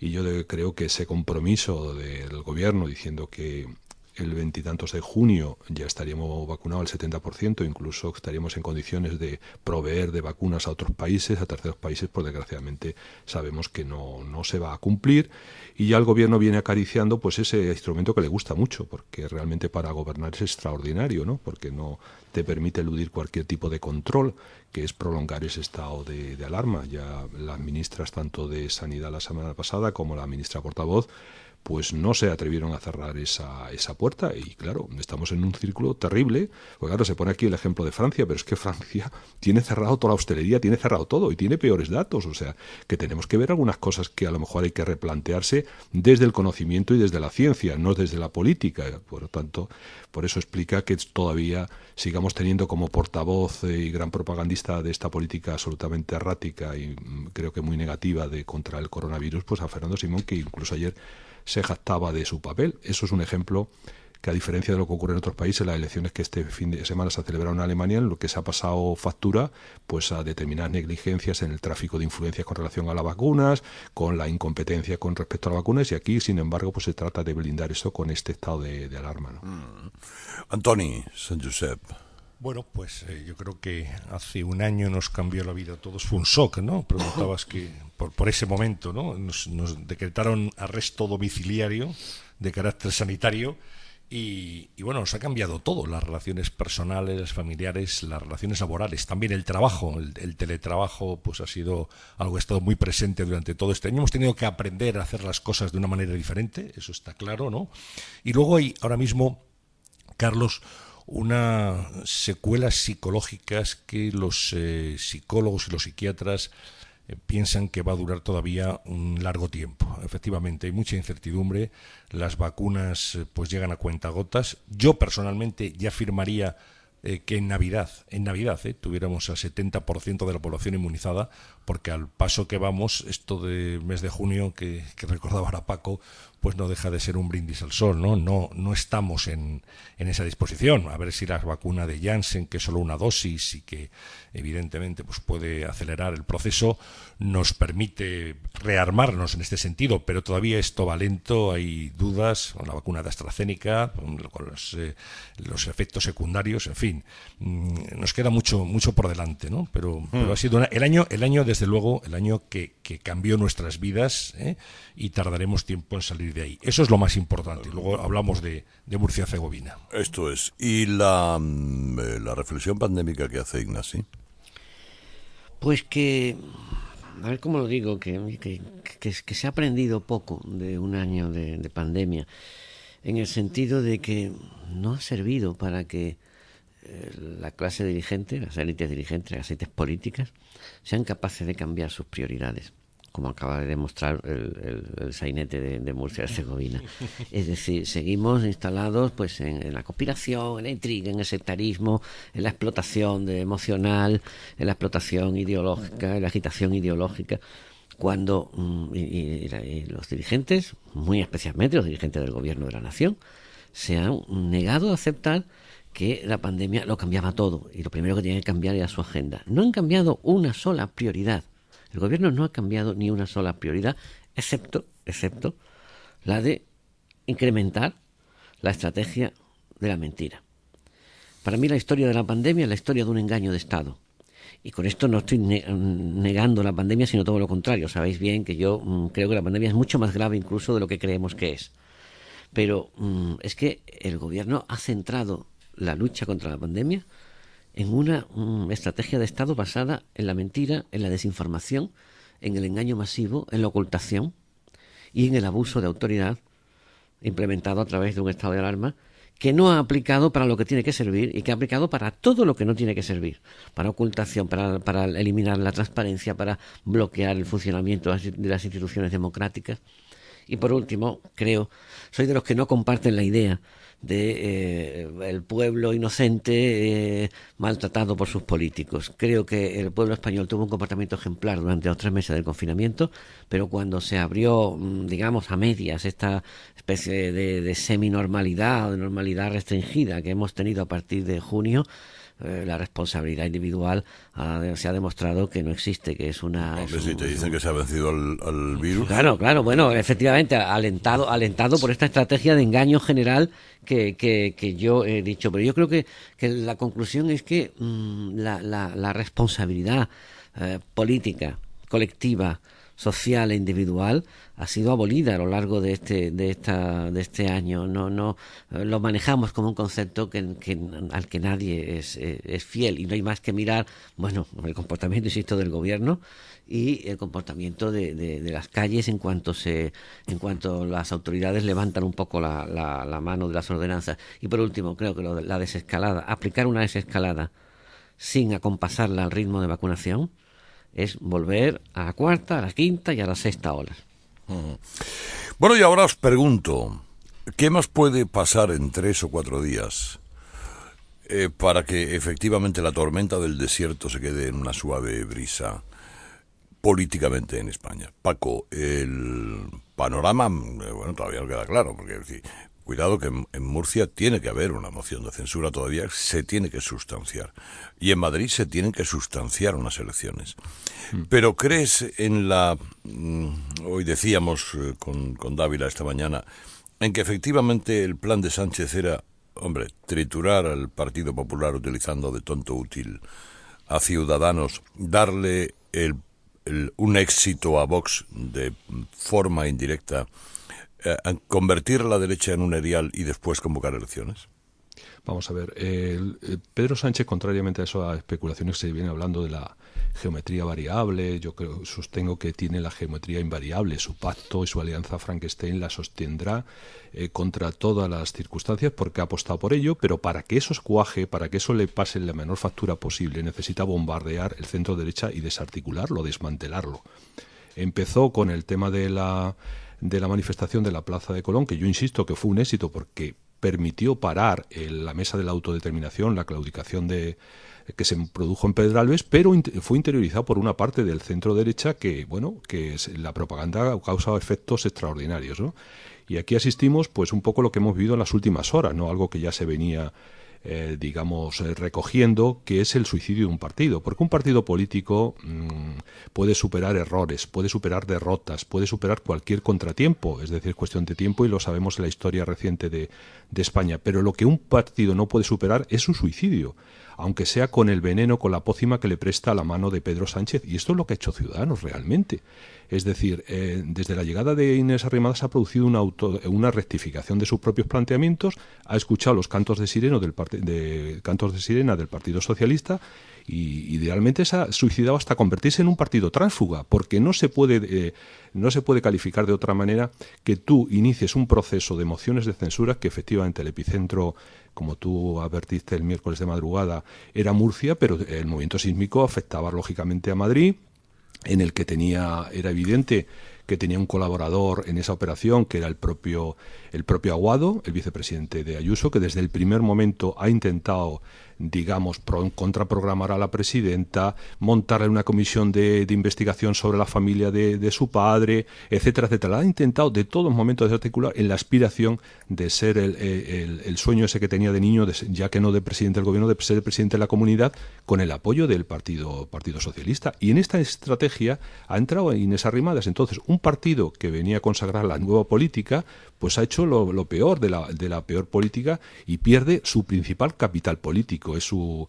Y yo creo que ese compromiso del gobierno diciendo que el veintitantos de junio ya estaríamos vacunados al 70%, incluso estaríamos en condiciones de proveer de vacunas a otros países, a terceros países, pues desgraciadamente sabemos que no, no se va a cumplir y ya el gobierno viene acariciando pues ese instrumento que le gusta mucho, porque realmente para gobernar es extraordinario, ¿no? porque no te permite eludir cualquier tipo de control, que es prolongar ese estado de, de alarma. Ya las ministras tanto de Sanidad la semana pasada como la ministra portavoz pues no se atrevieron a cerrar esa, esa puerta. Y claro, estamos en un círculo terrible, porque claro, se pone aquí el ejemplo de Francia, pero es que Francia *laughs* tiene cerrado toda la hostelería, tiene cerrado todo y tiene peores datos, o sea, que tenemos que ver algunas cosas que a lo mejor hay que replantearse desde el conocimiento y desde la ciencia, no desde la política, por lo tanto, por eso explica que todavía sigamos teniendo como portavoz eh, y gran propagandista de esta política absolutamente errática y mm, creo que muy negativa de contra el coronavirus, pues a Fernando Simón, que incluso ayer se jactaba de su papel. Eso es un ejemplo que a diferencia de lo que ocurre en otros países, las elecciones que este fin de semana se celebraron en Alemania, en lo que se ha pasado factura pues a determinadas negligencias en el tráfico de influencias con relación a las vacunas, con la incompetencia con respecto a las vacunas, y aquí, sin embargo, pues se trata de blindar eso con este estado de, alarma. ¿no? Antoni San Josep. Bueno, pues eh, yo creo que hace un año nos cambió la vida a todos. Fue un shock, ¿no? Preguntabas que por, por ese momento, ¿no? Nos, nos decretaron arresto domiciliario de carácter sanitario y, bueno, nos ha cambiado todo. Las relaciones personales, familiares, las relaciones laborales, también el trabajo. El, el teletrabajo pues ha sido algo que ha estado muy presente durante todo este año. Hemos tenido que aprender a hacer las cosas de una manera diferente, eso está claro, ¿no? Y luego hay ahora mismo, Carlos, unas secuelas psicológicas que los eh, psicólogos y los psiquiatras eh, piensan que va a durar todavía un largo tiempo. Efectivamente, hay mucha incertidumbre, las vacunas eh, pues llegan a cuentagotas. Yo personalmente ya firmaría eh, que en Navidad, en Navidad tuviéramos al 70% de la población inmunizada, porque al paso que vamos, esto del mes de junio que, que recordaba ahora Paco, pues no deja de ser un brindis al sol, ¿no? No, no estamos en, en esa disposición. A ver si la vacuna de Janssen, que es solo una dosis y que evidentemente pues puede acelerar el proceso, nos permite rearmarnos en este sentido, pero todavía esto va lento, hay dudas con la vacuna de AstraZeneca, con los, eh, los efectos secundarios, en fin, mm, nos queda mucho, mucho por delante, ¿no? Pero, mm. pero ha sido una, el año, el año, desde luego, el año que, que cambió nuestras vidas ¿eh? y tardaremos tiempo en salir de ahí. Eso es lo más importante. Luego hablamos de, de Murcia-Cegovina. Esto es. ¿Y la, la reflexión pandémica que hace Ignasi? Pues que, a ver cómo lo digo, que, que, que, que se ha aprendido poco de un año de, de, pandemia, en el sentido de que no ha servido para que la clase dirigente, las élites dirigentes, las élites políticas, sean capaces de cambiar sus prioridades como acaba de demostrar el, sainete de, Murcia-Herzegovina. Es decir, seguimos instalados pues en, la conspiración, en la intriga, en el sectarismo, en la explotación de emocional, en la explotación ideológica, en la agitación ideológica, cuando mm, y los dirigentes, muy especialmente los dirigentes del gobierno de la nación, se han negado a aceptar que la pandemia lo cambiaba todo y lo primero que tiene que cambiar era su agenda. No han cambiado una sola prioridad el gobierno no ha cambiado ni una sola prioridad, excepto, excepto la de incrementar la estrategia de la mentira. Para mí la historia de la pandemia es la historia de un engaño de Estado. Y con esto no estoy negando la pandemia, sino todo lo contrario. Sabéis bien que yo mm, creo que la pandemia es mucho más grave incluso de lo que creemos que es. Pero mm, es que el gobierno ha centrado la lucha contra la pandemia en una estrategia de Estado basada en la mentira, en la desinformación, en el engaño masivo, en la ocultación y en el abuso de autoridad implementado a través de un estado de alarma que no ha aplicado para lo que tiene que servir y que ha aplicado para todo lo que no tiene que servir, para ocultación, para, para eliminar la transparencia, para bloquear el funcionamiento de las instituciones democráticas. Y por último, creo, soy de los que no comparten la idea de eh, el pueblo inocente eh, maltratado por sus políticos. Creo que el pueblo español tuvo un comportamiento ejemplar durante los tres meses del confinamiento, pero cuando se abrió, mm, digamos, a medias esta especie de, de semi-normalidad o de normalidad restringida que hemos tenido a partir de junio, eh, la responsabilidad individual se ha demostrado que no existe, que es una... si te dicen que se ha vencido al, virus. Claro, claro, bueno, efectivamente, alentado, alentado por esta estrategia de engaño general que, que, yo he dicho. Pero yo creo que, que la conclusión es que mm, la, la, responsabilidad eh, política, colectiva, social e individual ha sido abolida a lo largo de este de esta de este año. No no eh, lo manejamos como un concepto que, al que nadie es, eh, es, fiel. Y no hay más que mirar bueno el comportamiento insisto del gobierno y el comportamiento de, de, las calles en cuanto se en cuanto las autoridades levantan un poco la, la, mano de las ordenanzas. Y por último creo que la desescalada aplicar una desescalada sin acompasarla al ritmo de vacunación es volver a la cuarta, a la quinta y a la sexta ola. Bueno, y ahora os pregunto, ¿qué más puede pasar en tres o cuatro días eh, para que efectivamente la tormenta del desierto se quede en una suave brisa políticamente en España? Paco, el panorama, eh, bueno, todavía no queda claro, porque Cuidado que en, Murcia tiene que haber una moción de censura todavía, se tiene que sustanciar. Y en Madrid se tienen que sustanciar unas elecciones. Hmm. Pero crees en la... Mm, hoy decíamos eh, con, con Dávila esta mañana, en que efectivamente el plan de Sánchez era, hombre, triturar al Partido Popular utilizando de tonto útil a Ciudadanos, darle el, un éxito a Vox de forma indirecta convertir la derecha en un erial y después convocar elecciones? Vamos a ver, Pedro Sánchez, contrariamente a esas especulaciones que se viene hablando de la geometría variable, yo creo, sostengo que tiene la geometría invariable. Su pacto y su alianza Frankenstein la sostendrá eh, contra todas las circunstancias porque ha apostado por ello, pero para que eso cuaje, para que eso le pase la menor factura posible, necesita bombardear el centro derecha y desarticularlo, desmantelarlo. Empezó con el tema de la de la manifestación de la Plaza de Colón, que yo insisto que fue un éxito porque permitió parar la mesa de la autodeterminación, la claudicación de, que se produjo en Pedralbes, pero fue interiorizado por una parte del centro derecha que, bueno, que la propaganda ha causado efectos extraordinarios, ¿no? Y aquí asistimos, pues, un poco lo que hemos vivido en las últimas horas, ¿no? Algo que ya se venía eh, digamos, eh, recogiendo, que es el suicidio de un partido. Porque un partido político mm, puede superar errores, puede superar derrotas, puede superar cualquier contratiempo, es decir, cuestión de tiempo y lo sabemos en la historia reciente de, de España. Pero lo que un partido no puede superar es su suicidio aunque sea con el veneno, con la pócima que le presta la mano de Pedro Sánchez. Y esto es lo que ha hecho Ciudadanos realmente. Es decir, eh, desde la llegada de Inés Arrimadas ha producido una, una rectificación de sus propios planteamientos, ha escuchado los cantos de, sireno del de, cantos de sirena del Partido Socialista y idealmente se ha suicidado hasta convertirse en un partido tránsfuga, porque no se puede eh, no se puede calificar de otra manera que tú inicies un proceso de mociones de censura que efectivamente el epicentro como tú advertiste el miércoles de madrugada era Murcia, pero el movimiento sísmico afectaba lógicamente a Madrid, en el que tenía era evidente que tenía un colaborador en esa operación, que era el propio, el propio Aguado, el vicepresidente de Ayuso, que desde el primer momento ha intentado digamos, contraprogramar a la presidenta, montarle una comisión de, investigación sobre la familia de, su padre, etcétera, etcétera. Ha intentado de todos momentos de articular en la aspiración de ser el, sueño ese que tenía de niño, ya que no de presidente del gobierno, de ser el presidente de la comunidad, con el apoyo del Partido, partido Socialista. Y en esta estrategia ha entrado Inés Arrimadas. Entonces, un partido que venía a consagrar la nueva política, pues ha hecho lo, peor de la, de la peor política y pierde su principal capital político, es su,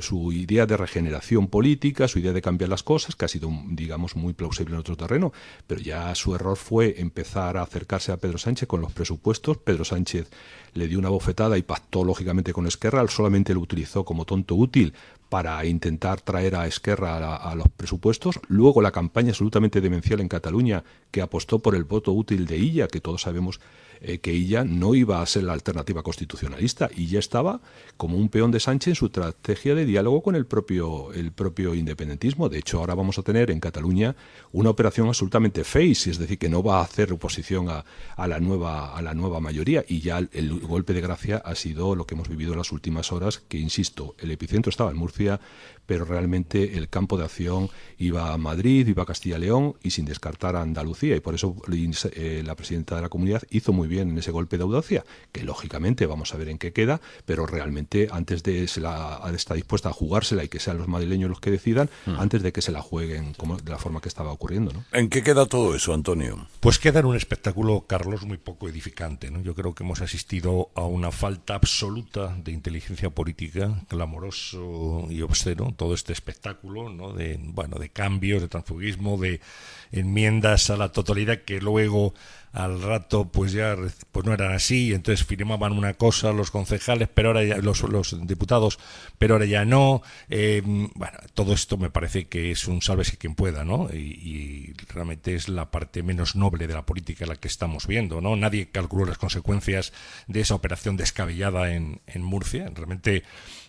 su idea de regeneración política, su idea de cambiar las cosas, que ha sido, digamos, muy plausible en otro terreno, pero ya su error fue empezar a acercarse a Pedro Sánchez con los presupuestos. Pedro Sánchez le dio una bofetada y pactó lógicamente con Esquerra, solamente lo utilizó como tonto útil para intentar traer a Esquerra a, los presupuestos. Luego la campaña absolutamente demencial en Cataluña, que apostó por el voto útil de Illa, que todos sabemos eh, que ella no iba a ser la alternativa constitucionalista y ya estaba como un peón de Sánchez en su estrategia de diálogo con el propio, el propio independentismo. De hecho, ahora vamos a tener en Cataluña una operación absolutamente face, es decir, que no va a hacer oposición a, a la, nueva, a la nueva mayoría y ya el, golpe de gracia ha sido lo que hemos vivido en las últimas horas, que insisto, el epicentro estaba en Murcia, pero realmente el campo de acción iba a Madrid, iba a Castilla y León y sin descartar a Andalucía. Y por eso eh, la presidenta de la comunidad hizo muy bien en ese golpe de audacia, que lógicamente vamos a ver en qué queda, pero realmente antes de se la está dispuesta a jugársela y que sean los madrileños los que decidan, mm. antes de que se la jueguen como de la forma que estaba ocurriendo. ¿no? ¿En qué queda todo eso, Antonio? Pues queda en un espectáculo, Carlos, muy poco edificante. ¿no? Yo creo que hemos asistido a una falta absoluta de inteligencia política, clamoroso y obsceno, todo este espectáculo ¿no? de, bueno, de cambios, de transfugismo, de enmiendas a la totalidad que luego al rato pues ya pues no eran así, entonces firmaban una cosa los concejales, pero ahora ya, los, los diputados, pero ahora ya no. Eh, bueno, todo esto me parece que es un sálvese quien pueda, ¿no? Y, realmente es la parte menos noble de la política la que estamos viendo, ¿no? Nadie calculó las consecuencias de esa operación descabellada en, en Murcia. Realmente,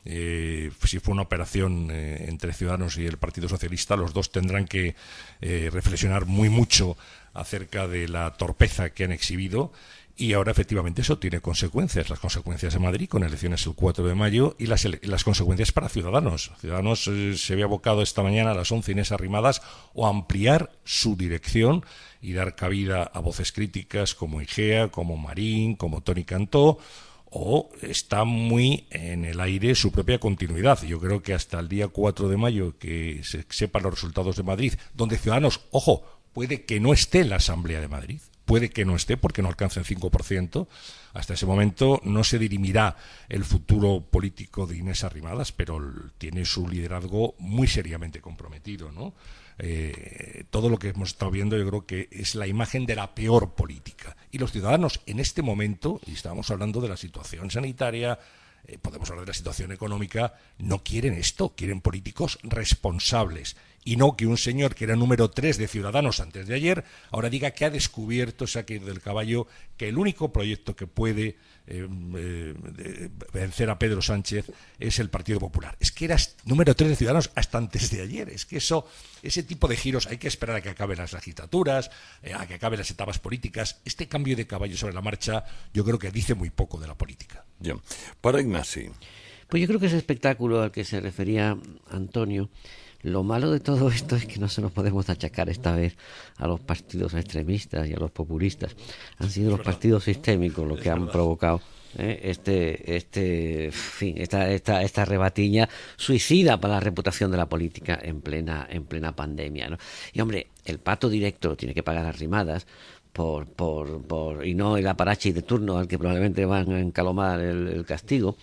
eh, si fue una operación eh, entre Ciudadanos y el Partido Socialista, los dos tendrán que reflexionar muy mucho acerca de la torpeza que han exhibido y ahora efectivamente eso tiene consecuencias, las consecuencias en Madrid con elecciones el 4 de mayo y las, las consecuencias para Ciudadanos. Ciudadanos eh, se había abocado esta mañana a las 11 Inés Arrimadas o ampliar su dirección y dar cabida a voces críticas como Igea, como Marín, como Tony Cantó o está muy en el aire su propia continuidad. Yo creo que hasta el día 4 de mayo que se sepan los resultados de Madrid, donde Ciudadanos, ojo, puede que no esté en la Asamblea de Madrid, puede que no esté porque no alcance el 5%. Hasta ese momento no se dirimirá el futuro político de Inés Arrimadas, pero tiene su liderazgo muy seriamente comprometido, ¿no? Eh, todo lo que hemos estado viendo yo creo que es la imagen de la peor política. Y los ciudadanos en este momento, y estábamos hablando de la situación sanitaria, eh, podemos hablar de la situación económica, no quieren esto, quieren políticos responsables y no que un señor que era número tres de Ciudadanos antes de ayer ahora diga que ha descubierto, se ha caído del caballo, que el único proyecto que puede eh, eh, vencer a Pedro Sánchez es el Partido Popular. Es que eras número tres de Ciudadanos hasta antes de ayer. Es que eso, ese tipo de giros hay que esperar a que acaben las legislaturas, eh, a que acaben las etapas políticas. Este cambio de caballo sobre la marcha yo creo que dice muy poco de la política. Para Ignasi. Pues yo creo que ese espectáculo al que se refería Antonio lo malo de todo esto es que no se nos podemos achacar esta vez a los partidos extremistas y a los populistas. Han sido los partidos sistémicos los que han provocado ¿eh? este, este, fin, esta, esta, esta rebatiña suicida para la reputación de la política en plena, en plena pandemia. ¿no? Y hombre, el pato directo lo tiene que pagar las rimadas. Por, por, por, y no el aparachi de turno al que probablemente van a encalomar el castigo.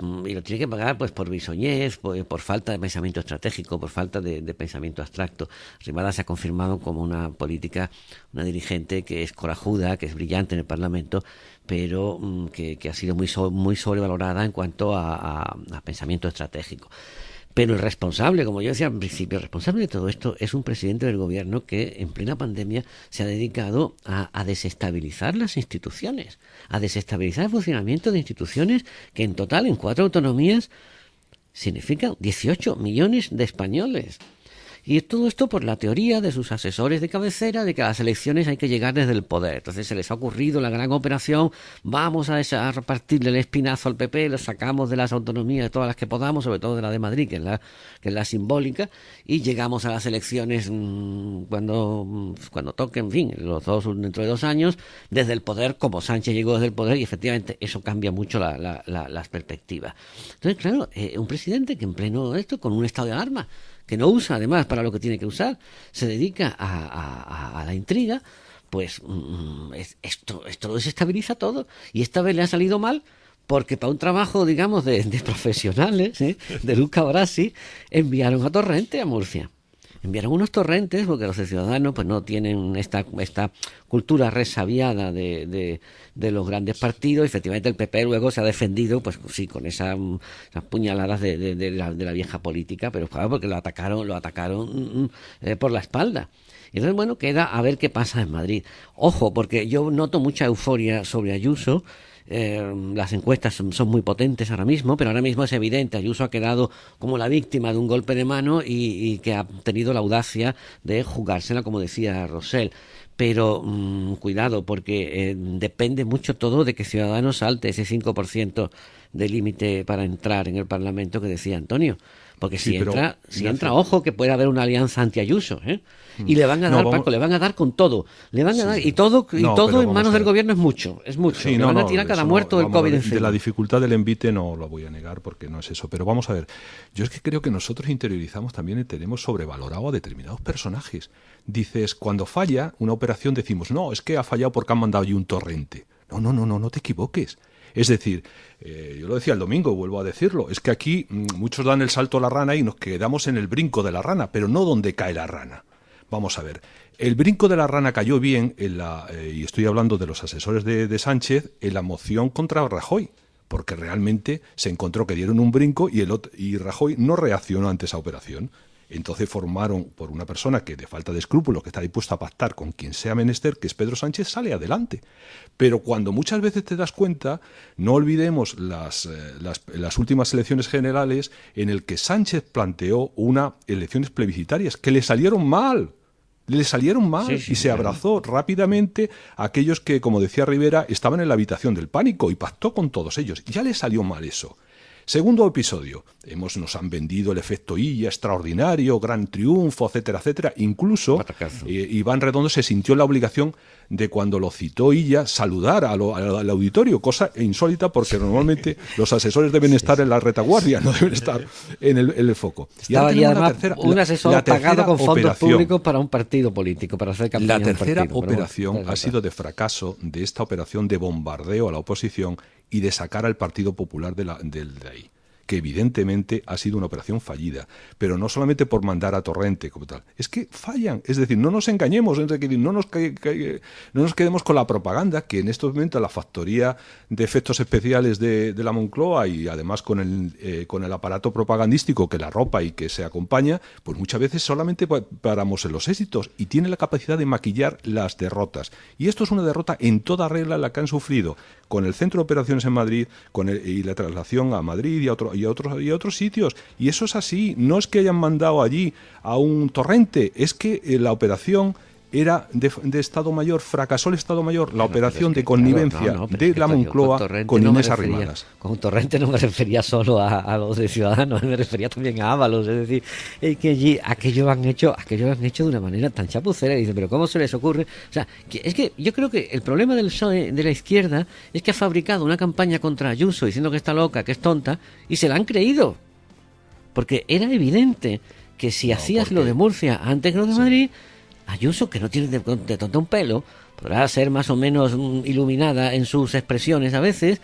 Mm, y lo tiene que pagar pues por bisoñez, por, falta de pensamiento estratégico, por falta de, pensamiento abstracto. Rimada se ha confirmado como una política, una dirigente que es corajuda, que es brillante en el Parlamento, pero mm, que, ha sido muy, muy sobrevalorada en cuanto a, pensamiento estratégico. Pero el responsable, como yo decía al principio, el responsable de todo esto es un presidente del gobierno que en plena pandemia se ha dedicado a, a desestabilizar las instituciones, a desestabilizar el funcionamiento de instituciones que en total en cuatro autonomías significan 18 millones de españoles. Y todo esto por la teoría de sus asesores de cabecera de que a las elecciones hay que llegar desde el poder. Entonces se les ha ocurrido la gran operación, vamos a, esa- a repartirle el espinazo al PP, lo sacamos de las autonomías, todas las que podamos, sobre todo de la de Madrid, que es la, que es la simbólica, y llegamos a las elecciones mm, cuando, mm, cuando toquen, en fin, los dos dentro de dos años, desde el poder, como Sánchez llegó desde el poder, y efectivamente eso cambia mucho la- la- la- las perspectivas. Entonces, claro, eh, un presidente que en pleno esto, con un estado de alarma, que no usa además para lo que tiene que usar, se dedica a, a- la intriga, pues mm, es- esto, esto desestabiliza todo. Y esta vez le ha salido mal porque para un trabajo, digamos, de, de profesionales, ¿eh? de Luca Brasi, enviaron a Torrente a Murcia. Enviaron unos torrentes porque los ciudadanos pues no tienen esta, esta cultura resabiada de, de, los grandes partidos. Efectivamente, el PP luego se ha defendido, pues sí, con esa, mm, esas puñaladas de, de- de la, de la vieja política, pero claro, porque lo atacaron, lo atacaron mm, mm, eh, por la espalda. Y entonces, bueno, queda a ver qué pasa en Madrid. Ojo, porque yo noto mucha euforia sobre Ayuso. Eh, las encuestas son, muy potentes ahora mismo, pero ahora mismo es evidente, Ayuso ha quedado como la víctima de un golpe de mano y, y que ha tenido la audacia de jugársela, como decía Rosell. Pero mm, cuidado, porque eh, depende mucho todo de que Ciudadanos salte ese 5% de límite para entrar en el Parlamento que decía Antonio. Porque Sí, si pero, entra, si entra, ojo que puede haber una alianza anti-Ayuso, ¿eh? Y le van a No, dar, vamos- Paco, le van a dar con todo. Le van a dar, y todo, y No, todo en manos del gobierno es mucho, es mucho. Sí, le no, van a no, tirar cada no- muerto del COVID ver. De la dificultad del envite no lo voy a negar porque no es eso. Pero vamos a ver, yo es que creo que nosotros interiorizamos también y tenemos sobrevalorado a determinados personajes. Dices, cuando falla una operación decimos, no, es que ha fallado porque han mandado allí un torrente. No, no, no, no, no te equivoques. Es decir, eh, yo lo decía el domingo, vuelvo a decirlo, es que aquí mm, muchos dan el salto a la rana y nos quedamos en el brinco de la rana, pero no donde cae la rana. Vamos a ver, el brinco de la rana cayó bien, en la, eh, y estoy hablando de los asesores de, Sánchez, en la moción contra Rajoy, porque realmente se encontró que dieron un brinco y, y Rajoy no reaccionó ante esa operación. Entonces formaron por una persona que de falta de escrúpulos, que está dispuesta a pactar con quien sea menester, que es Pedro Sánchez, sale adelante. Pero cuando muchas veces te das cuenta, no olvidemos las, eh, las, las últimas elecciones generales en el que Sánchez planteó unas elecciones plebiscitarias que le salieron mal. Le salieron mal Sí, sí, y se claro. abrazó rápidamente a aquellos que, como decía Rivera, estaban en la habitación del pánico y pactó con todos ellos. Ya le salió mal eso. Segundo episodio, hemos, nos han vendido el efecto Illa, extraordinario, gran triunfo, etcétera, etcétera. Incluso eh, Iván Redondo se sintió en la obligación de cuando lo citó Illa saludar a lo- al, al auditorio, cosa insólita porque normalmente los asesores deben estar en la retaguardia, no deben estar en el, en el foco. Y Estaba la además tercera- un asesor la pagado con fondos operación. públicos para un partido político, para hacer campaña La tercera partido. Pero bueno, operación ha sido de fracaso de esta operación de bombardeo a la oposición y de sacar al Partido Popular de, la, del- de ahí que evidentemente ha sido una operación fallida, pero no solamente por mandar a Torrente como tal, es que fallan, es decir, no nos engañemos, no nos, no nos quedemos con la propaganda que en estos momentos la factoría de efectos especiales de, de la Moncloa y además con el, eh, con el aparato propagandístico que la ropa y que se acompaña, pues muchas veces solamente pa- paramos en los éxitos y tiene la capacidad de maquillar las derrotas. Y esto es una derrota en toda regla la que han sufrido con el centro de operaciones en Madrid con el- y la traslación a Madrid y a, otro- y, a otros, y a otros sitios. Y eso es así, no es que hayan mandado allí a un torrente, es que eh, la operación era de, de Estado Mayor, fracasó el Estado Mayor, la operación de connivencia no, no, de es que la Moncloa con me Inés refería- Arrimadas. Con Torrente no me refería solo a, a los de Ciudadanos, me refería también a Ábalos. Es decir, es que allí aquello lo han hecho, aquello lo han hecho de una manera tan chapucera. Y dice, pero ¿cómo se les ocurre? O sea, que- es que yo creo que el problema del PSOE de la izquierda es que ha fabricado una campaña contra Ayuso diciendo que está loca, que es tonta, y se la han creído. Porque era evidente que si hacías lo de Murcia antes que lo de Madrid, Ayuso, que no tiene de, de tonto un pelo, podrá ser más o menos mm, iluminada en sus expresiones a veces,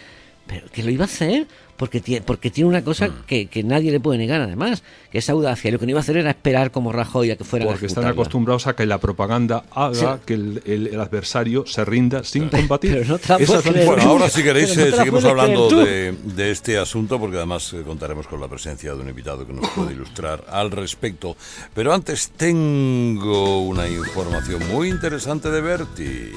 pero que lo iba a hacer porque tiene, porque tiene una cosa Mm. que, que nadie le puede negar además, que es audacia. Y lo que no iba a hacer era esperar como Rajoy a que fuera Porque están acostumbrados a que la propaganda haga Sí. que el, el- el adversario se rinda sin combatir. pero no te Esa creer. Bueno, ahora si queréis Pero no eh, seguimos hablando de, de este asunto porque además eh, contaremos con la presencia de un invitado que nos puede *laughs* ilustrar al respecto. Pero antes tengo una información muy interesante de Berti.